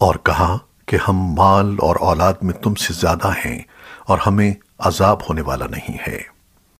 اور کہا کہ ہم مال اور اولاد میں تم سے زیادہ ہیں اور ہمیں عذاب ہونے والا نہیں ہے۔